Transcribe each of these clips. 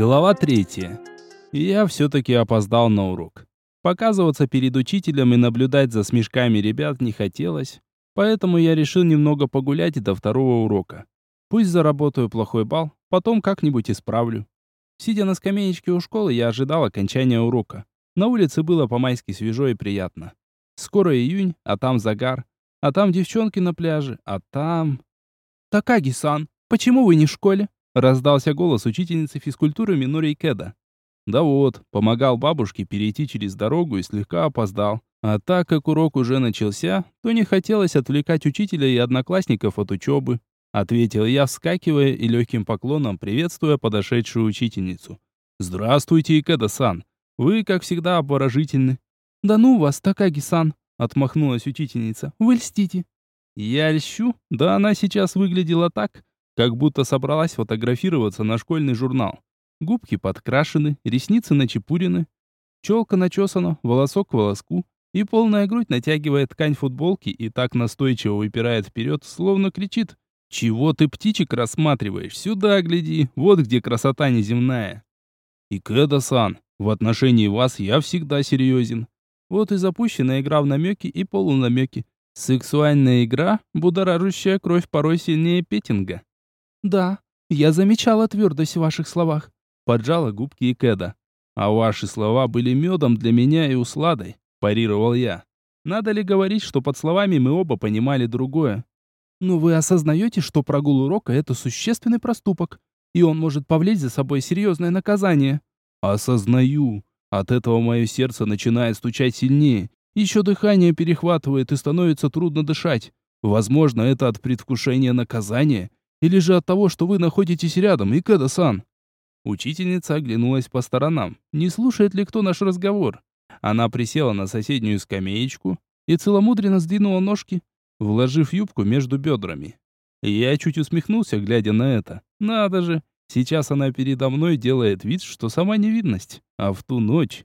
Глава третья. Я все-таки опоздал на урок. Показываться перед учителем и наблюдать за смешками ребят не хотелось, поэтому я решил немного погулять до второго урока. Пусть заработаю плохой балл, потом как-нибудь исправлю. Сидя на скамеечке у школы, я ожидал окончания урока. На улице было по-майски свежо и приятно. Скоро июнь, а там загар, а там девчонки на пляже, а там... «Такаги-сан, почему вы не в школе?» Раздался голос учительницы физкультуры Минори Кеда. Да вот, помогал бабушке перейти через дорогу и слегка опоздал. А так как урок уже начался, то не хотелось отвлекать учителя и одноклассников от учебы. Ответил я, вскакивая и легким поклоном приветствуя подошедшую учительницу. «Здравствуйте, Икеда-сан. Вы, как всегда, обворожительны». «Да ну вас, Такаги-сан», — отмахнулась учительница. «Вы льстите». «Я льщу? Да она сейчас выглядела так, как будто собралась фотографироваться на школьный журнал. Губки подкрашены, ресницы начепурены, челка начесана, волосок к волоску, и полная грудь натягивает ткань футболки и так настойчиво выпирает вперед, словно кричит «Чего ты птичек рассматриваешь? Сюда гляди, вот где красота неземная!» И Кэда-сан, в отношении вас я всегда серьезен. Вот и запущена игра в намеки и полунамеки. Сексуальная игра, будоражащая кровь порой сильнее петинга. «Да, я замечала твердость в ваших словах», — поджала губки и Кэда. «А ваши слова были медом для меня и усладой», — парировал я. «Надо ли говорить, что под словами мы оба понимали другое?» «Но вы осознаете, что прогул урока — это существенный проступок, и он может повлечь за собой серьезное наказание?» «Осознаю. От этого мое сердце начинает стучать сильнее. Еще дыхание перехватывает и становится трудно дышать. Возможно, это от предвкушения наказания, или же от того, что вы находитесь рядом, Икеда-сан?» Учительница оглянулась по сторонам. Не слушает ли кто наш разговор? Она присела на соседнюю скамеечку и целомудренно сдвинула ножки, вложив юбку между бедрами. Я чуть усмехнулся, глядя на это. Надо же, сейчас она передо мной делает вид, что сама невидность. А в ту ночь...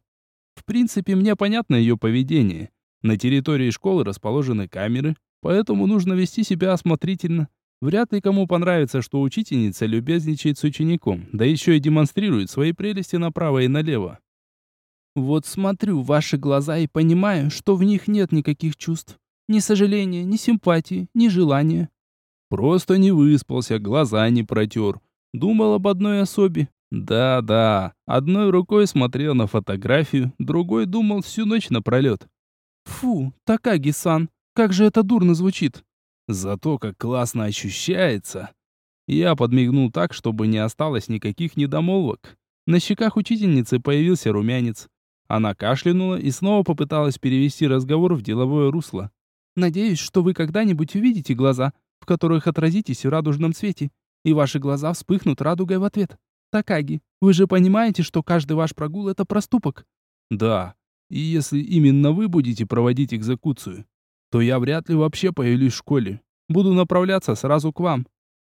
В принципе, мне понятно ее поведение. На территории школы расположены камеры, поэтому нужно вести себя осмотрительно. Вряд ли кому понравится, что учительница любезничает с учеником, да еще и демонстрирует свои прелести направо и налево. Вот смотрю в ваши глаза и понимаю, что в них нет никаких чувств. Ни сожаления, ни симпатии, ни желания. Просто не выспался, глаза не протер. Думал об одной особе. Да-да, одной рукой смотрел на фотографию, другой думал всю ночь напролет. Фу, Такаги-сан, как же это дурно звучит. Зато как классно ощущается. Я подмигнул так, чтобы не осталось никаких недомолвок. На щеках учительницы появился румянец. Она кашлянула и снова попыталась перевести разговор в деловое русло. «Надеюсь, что вы когда-нибудь увидите глаза, в которых отразитесь в радужном цвете, и ваши глаза вспыхнут радугой в ответ. Такаги, вы же понимаете, что каждый ваш прогул — это проступок?» «Да, и если именно вы будете проводить экзекуцию, то я вряд ли вообще появлюсь в школе. Буду направляться сразу к вам.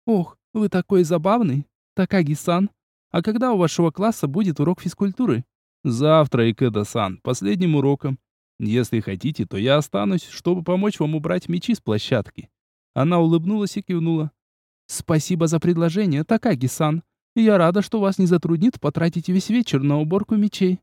Ох, вы такой забавный. Такаги-сан. А когда у вашего класса будет урок физкультуры? Завтра, Икеда-сан, последним уроком. Если хотите, то я останусь, чтобы помочь вам убрать мечи с площадки. Она улыбнулась и кивнула. Спасибо за предложение, Такаги-сан. Я рада, что вас не затруднит потратить весь вечер на уборку мечей.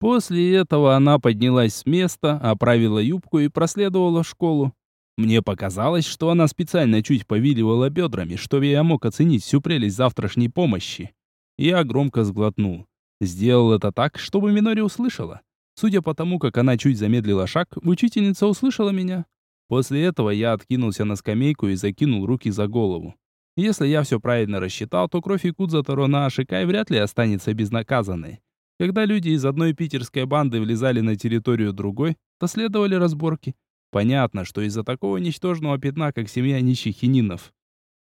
После этого она поднялась с места, оправила юбку и проследовала в школу. Мне показалось, что она специально чуть повиливала бедрами, чтобы я мог оценить всю прелесть завтрашней помощи. Я громко сглотнул. Сделал это так, чтобы Минори услышала. Судя по тому, как она чуть замедлила шаг, учительница услышала меня. После этого я откинулся на скамейку и закинул руки за голову. Если я все правильно рассчитал, то кровь Якудза Тарона Ашикай вряд ли останется безнаказанной. Когда люди из одной питерской банды влезали на территорию другой, то следовали разборки. Понятно, что из-за такого ничтожного пятна, как семья нищих хининов,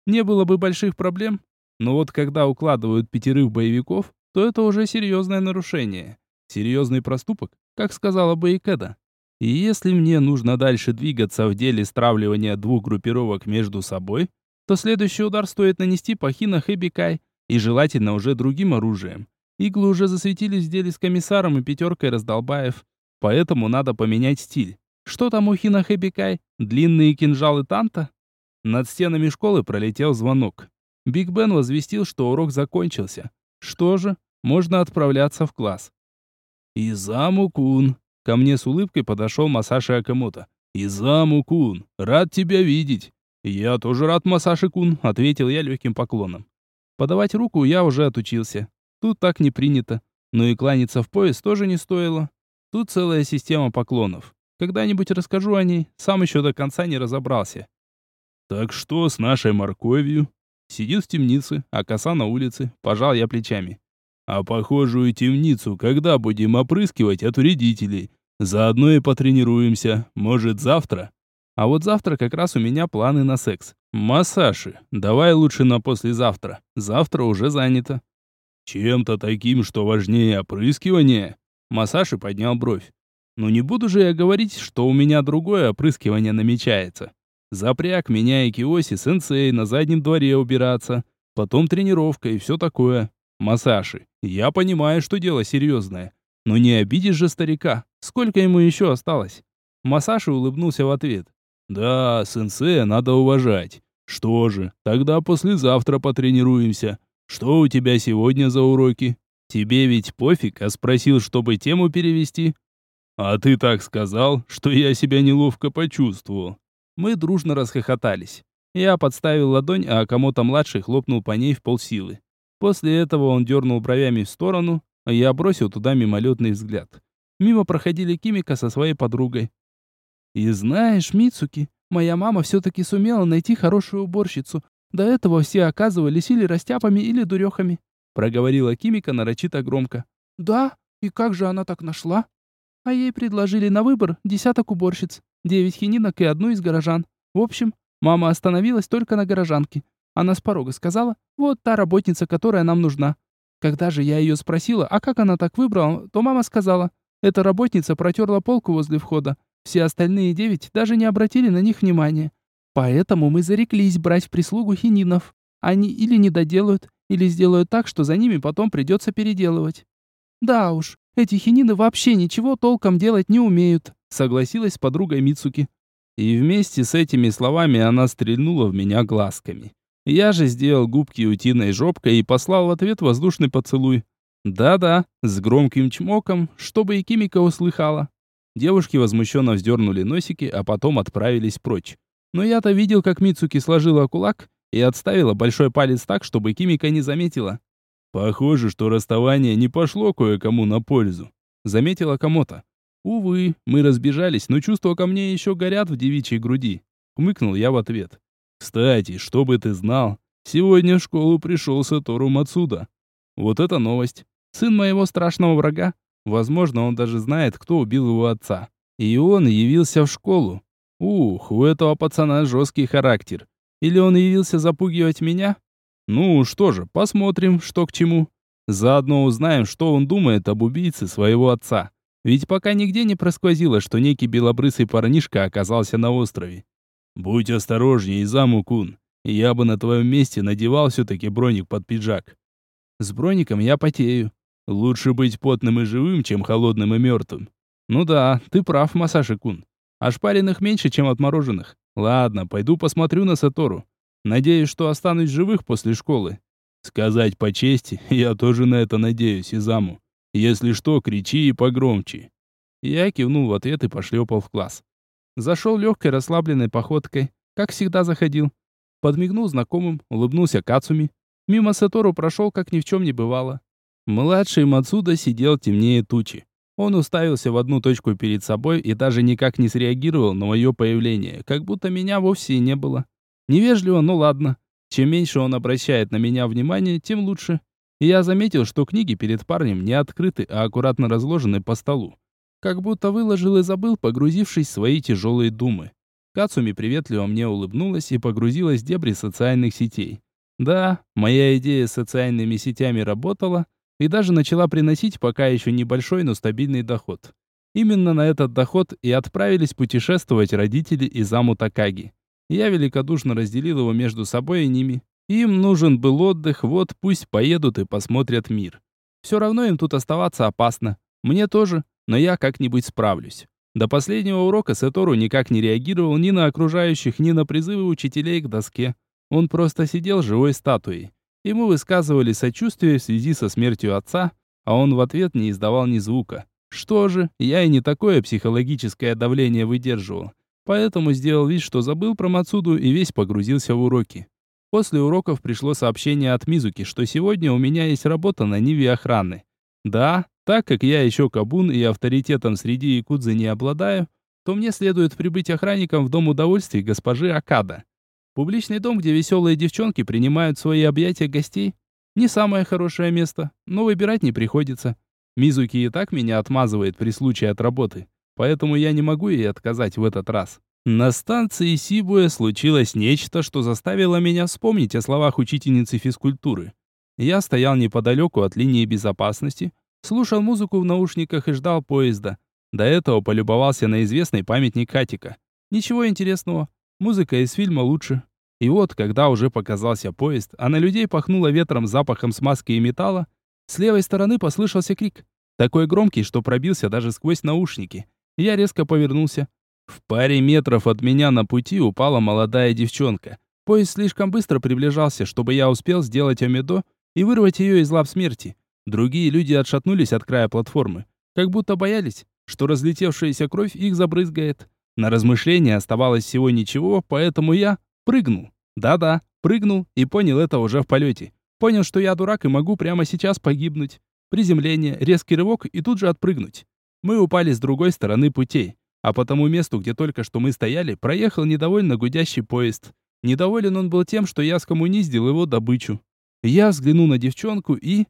не было бы больших проблем. Но вот когда укладывают пятерых боевиков, то это уже серьезное нарушение. Серьезный проступок, как сказала бы Икеда. И если мне нужно дальше двигаться в деле стравливания двух группировок между собой, то следующий удар стоит нанести по Хина Хэбикай, и желательно уже другим оружием. Иглы уже засветились в деле с комиссаром и пятеркой раздолбаев. Поэтому надо поменять стиль. Что там у Хина Хэбикай? Длинные кинжалы Танта? Над стенами школы пролетел звонок. Биг Бен возвестил, что урок закончился. Что же? можно отправляться в класс. «Изаму-кун!» Ко мне с улыбкой подошел Масаши Акамото. «Изаму-кун! Рад тебя видеть!» «Я тоже рад, Масаши-кун», — ответил я легким поклоном. Подавать руку я уже отучился. Тут так не принято. Но и кланяться в пояс тоже не стоило. Тут целая система поклонов. Когда-нибудь расскажу о ней, сам еще до конца не разобрался. «Так что с нашей морковью?» Сидит в темнице, а коса на улице. Пожал я плечами. «А похожую темницу когда будем опрыскивать от вредителей? Заодно и потренируемся. Может, завтра?» А вот завтра как раз у меня планы на секс. Массаши, давай лучше на послезавтра. Завтра уже занято. Чем-то таким, что важнее опрыскивания? Масаши поднял бровь. Ну не буду же я говорить, что у меня другое опрыскивание намечается. Запряг меня и Киоси сенсей на заднем дворе убираться. Потом тренировка и все такое. Масаши, я понимаю, что дело серьезное. Но не обидишь же старика. Сколько ему еще осталось? Масаши улыбнулся в ответ. Да, сенсея надо уважать. Что же, тогда послезавтра потренируемся. Что у тебя сегодня за уроки? Тебе ведь пофиг, а спросил, чтобы тему перевести. А ты так сказал, что я себя неловко почувствовал. Мы дружно расхохотались. Я подставил ладонь, а кому-то младший хлопнул по ней в полсилы. После этого он дернул бровями в сторону, а я бросил туда мимолетный взгляд. Мимо проходили Кимика со своей подругой. И знаешь, Мицуки, моя мама все-таки сумела найти хорошую уборщицу. До этого все оказывались или растяпами, или дурехами. Проговорила Кимика нарочито громко. Да, и как же она так нашла? А ей предложили на выбор десяток уборщиц, девять хининок и одну из горожан. В общем, мама остановилась только на горожанке. Она с порога сказала, вот та работница, которая нам нужна. Когда же я ее спросила, а как она так выбрала, то мама сказала, эта работница протерла полку возле входа, все остальные девять даже не обратили на них внимания. Поэтому мы зареклись брать в прислугу хининов. Они или не доделают, или сделают так, что за ними потом придется переделывать. Да уж, эти хинины вообще ничего толком делать не умеют, согласилась с подругой Мицуки. И вместе с этими словами она стрельнула в меня глазками. Я же сделал губки утиной жопкой и послал в ответ воздушный поцелуй. Да-да, с громким чмоком, чтобы и Кимика услыхала. Девушки возмущенно вздернули носики, а потом отправились прочь. Но я-то видел, как Мицуки сложила кулак и отставила большой палец так, чтобы Кимика не заметила. «Похоже, что расставание не пошло кое-кому на пользу», — заметила Комота. «Увы, мы разбежались, но чувства ко мне еще горят в девичьей груди», — хмыкнул я в ответ. «Кстати, чтобы ты знал, сегодня в школу пришел Сатору Мацуда. Вот это новость. Сын моего страшного врага, Возможно, он даже знает, кто убил его отца. И он явился в школу. Ух, у этого пацана жесткий характер. Или он явился запугивать меня? Ну что же, посмотрим, что к чему. Заодно узнаем, что он думает об убийце своего отца. Ведь пока нигде не просквозило, что некий белобрысый парнишка оказался на острове. Будь осторожнее, Изаму-кун. Я бы на твоем месте надевал все-таки броник под пиджак. С броником я потею. Лучше быть потным и живым, чем холодным и мертвым. Ну да, ты прав, Масаши-кун. Ошпаренных меньше, чем отмороженных. Ладно, пойду посмотрю на Сатору. Надеюсь, что останусь живых после школы. Сказать по чести, я тоже на это надеюсь, Изаму. Если что, кричи и погромче. Я кивнул в ответ и пошлепал в класс. Зашел легкой расслабленной походкой, как всегда заходил. Подмигнул знакомым, улыбнулся Кацуми. Мимо Сатору прошел, как ни в чем не бывало. Младший Мацуда сидел темнее тучи. Он уставился в одну точку перед собой и даже никак не среагировал на мое появление, как будто меня вовсе и не было. Невежливо, но ладно. Чем меньше он обращает на меня внимание, тем лучше. И я заметил, что книги перед парнем не открыты, а аккуратно разложены по столу. Как будто выложил и забыл, погрузившись в свои тяжелые думы. Кацуми приветливо мне улыбнулась и погрузилась в дебри социальных сетей. Да, моя идея с социальными сетями работала, и даже начала приносить пока еще небольшой, но стабильный доход. Именно на этот доход и отправились путешествовать родители из Аму Такаги. Я великодушно разделил его между собой и ними. Им нужен был отдых, вот пусть поедут и посмотрят мир. Все равно им тут оставаться опасно. Мне тоже, но я как-нибудь справлюсь. До последнего урока Сетору никак не реагировал ни на окружающих, ни на призывы учителей к доске. Он просто сидел живой статуей. Ему высказывали сочувствие в связи со смертью отца, а он в ответ не издавал ни звука. Что же, я и не такое психологическое давление выдерживал. Поэтому сделал вид, что забыл про Мацуду и весь погрузился в уроки. После уроков пришло сообщение от Мизуки, что сегодня у меня есть работа на Ниве охраны. Да, так как я еще кабун и авторитетом среди якудзы не обладаю, то мне следует прибыть охранником в дом удовольствий госпожи Акада. Публичный дом, где веселые девчонки принимают свои объятия гостей, не самое хорошее место, но выбирать не приходится. Мизуки и так меня отмазывает при случае от работы, поэтому я не могу ей отказать в этот раз. На станции Сибуя случилось нечто, что заставило меня вспомнить о словах учительницы физкультуры. Я стоял неподалеку от линии безопасности, слушал музыку в наушниках и ждал поезда. До этого полюбовался на известный памятник Хатика. Ничего интересного, музыка из фильма лучше. И вот, когда уже показался поезд, а на людей пахнуло ветром запахом смазки и металла, с левой стороны послышался крик. Такой громкий, что пробился даже сквозь наушники. Я резко повернулся. В паре метров от меня на пути упала молодая девчонка. Поезд слишком быстро приближался, чтобы я успел сделать омедо и вырвать ее из лап смерти. Другие люди отшатнулись от края платформы, как будто боялись, что разлетевшаяся кровь их забрызгает. На размышление оставалось всего ничего, поэтому я прыгнул. Да-да, прыгнул и понял это уже в полете. Понял, что я дурак и могу прямо сейчас погибнуть. Приземление, резкий рывок и тут же отпрыгнуть. Мы упали с другой стороны путей, а по тому месту, где только что мы стояли, проехал недовольно гудящий поезд. Недоволен он был тем, что я скоммуниздил его добычу. Я взглянул на девчонку и...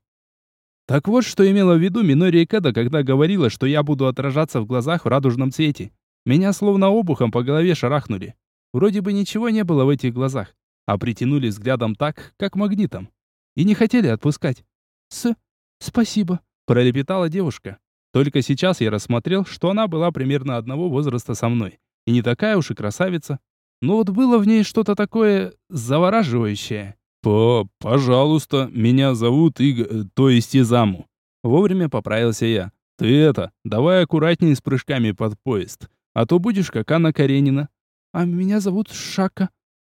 Так вот, что имела в виду Минори Кэда, когда говорила, что я буду отражаться в глазах в радужном цвете. Меня словно обухом по голове шарахнули. Вроде бы ничего не было в этих глазах, а притянули взглядом так, как магнитом и не хотели отпускать. «С... спасибо», — пролепетала девушка. Только сейчас я рассмотрел, что она была примерно одного возраста со мной. И не такая уж и красавица. Но вот было в ней что-то такое завораживающее. «По... пожалуйста, меня зовут Иг... то есть Изаму». Вовремя поправился я. «Ты это, давай аккуратнее с прыжками под поезд, а то будешь как Анна Каренина». «А меня зовут Шака.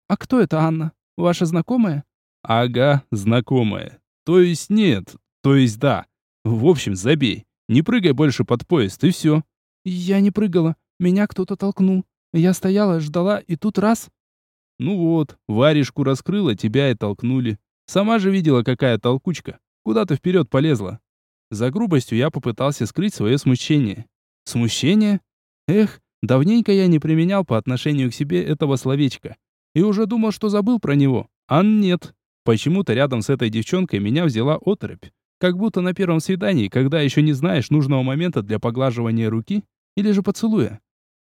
А кто это Анна? Ваша знакомая?» Ага, знакомая. То есть нет, то есть да. В общем, забей. Не прыгай больше под поезд, и все. Я не прыгала. Меня кто-то толкнул. Я стояла, ждала, и тут раз... Ну вот, варежку раскрыла, тебя и толкнули. Сама же видела, какая толкучка. Куда ты вперед полезла? За грубостью я попытался скрыть свое смущение. Смущение? Эх, давненько я не применял по отношению к себе этого словечка. И уже думал, что забыл про него. А нет. Почему-то рядом с этой девчонкой меня взяла оторопь. Как будто на первом свидании, когда еще не знаешь нужного момента для поглаживания руки или же поцелуя.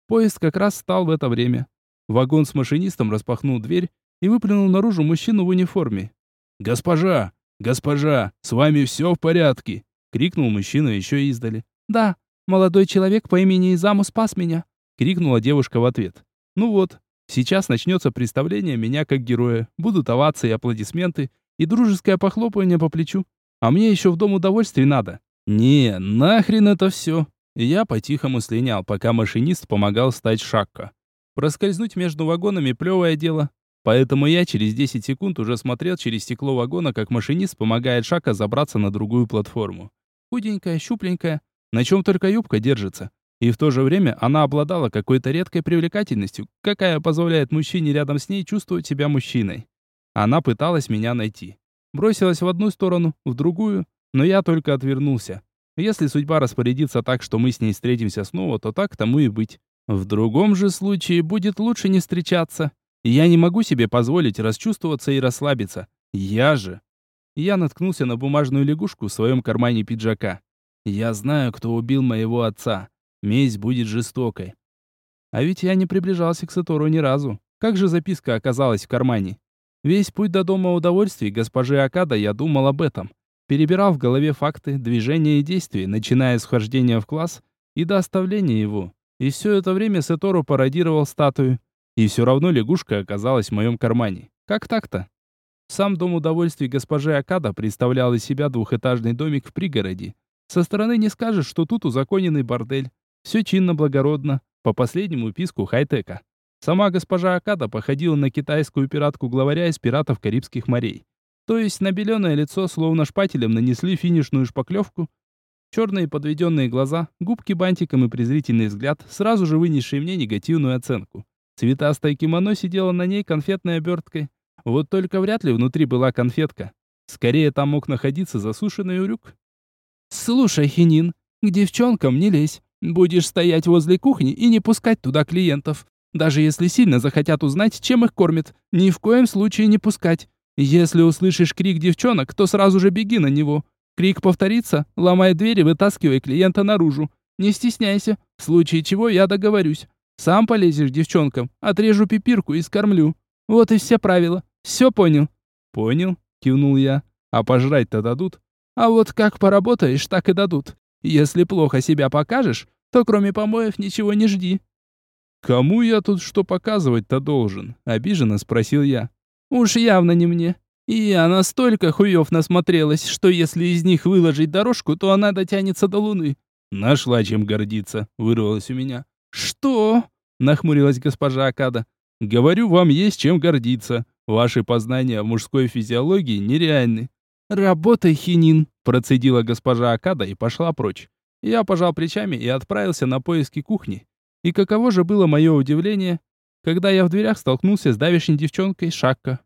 Поезд как раз стал в это время. Вагон с машинистом распахнул дверь и выплюнул наружу мужчину в униформе. «Госпожа! Госпожа! С вами все в порядке!» — крикнул мужчина еще издали. «Да, молодой человек по имени Изаму спас меня!» — крикнула девушка в ответ. «Ну вот, Сейчас начнется представление меня как героя. Будут овации, аплодисменты и дружеское похлопывание по плечу. А мне еще в дом удовольствий надо. Не, нахрен это все. Я по-тихому слинял, пока машинист помогал стать шакка. Проскользнуть между вагонами плевое дело. Поэтому я через 10 секунд уже смотрел через стекло вагона, как машинист помогает Шака забраться на другую платформу. Худенькая, щупленькая, на чем только юбка держится. И в то же время она обладала какой-то редкой привлекательностью, какая позволяет мужчине рядом с ней чувствовать себя мужчиной. Она пыталась меня найти. Бросилась в одну сторону, в другую, но я только отвернулся. Если судьба распорядится так, что мы с ней встретимся снова, то так тому и быть. В другом же случае будет лучше не встречаться. Я не могу себе позволить расчувствоваться и расслабиться. Я же. Я наткнулся на бумажную лягушку в своем кармане пиджака. Я знаю, кто убил моего отца. Месть будет жестокой. А ведь я не приближался к Сатору ни разу. Как же записка оказалась в кармане? Весь путь до дома удовольствий госпожи Акада я думал об этом. Перебирал в голове факты, движения и действия, начиная с вхождения в класс и до оставления его. И все это время Сатору пародировал статую. И все равно лягушка оказалась в моем кармане. Как так-то? Сам дом удовольствий госпожи Акада представлял из себя двухэтажный домик в пригороде. Со стороны не скажешь, что тут узаконенный бордель. Все чинно-благородно, по последнему писку хай-тека. Сама госпожа Акада походила на китайскую пиратку-главаря из пиратов Карибских морей. То есть на беленое лицо словно шпателем нанесли финишную шпаклевку. Черные подведенные глаза, губки бантиком и презрительный взгляд, сразу же вынесшие мне негативную оценку. Цветастое кимоно сидело на ней конфетной оберткой. Вот только вряд ли внутри была конфетка. Скорее там мог находиться засушенный урюк. «Слушай, Хинин, к девчонкам не лезь. Будешь стоять возле кухни и не пускать туда клиентов. Даже если сильно захотят узнать, чем их кормят, ни в коем случае не пускать. Если услышишь крик девчонок, то сразу же беги на него. Крик повторится, ломай дверь и вытаскивай клиента наружу. Не стесняйся, в случае чего я договорюсь. Сам полезешь девчонкам, отрежу пипирку и скормлю. Вот и все правила. Все понял?» «Понял», — кивнул я. «А пожрать-то дадут?» «А вот как поработаешь, так и дадут. Если плохо себя покажешь, то кроме помоев ничего не жди». «Кому я тут что показывать-то должен?» — обиженно спросил я. Уж явно не мне. И я настолько хуев насмотрелась, что если из них выложить дорожку, то она дотянется до луны. Нашла чем гордиться, вырвалось у меня. Что? Нахмурилась госпожа Акада. Говорю, вам есть чем гордиться. Ваши познания в мужской физиологии нереальны. Работай, хинин, процедила госпожа Акада и пошла прочь. Я пожал плечами и отправился на поиски кухни. И каково же было мое удивление, когда я в дверях столкнулся с давешней девчонкой Шакка.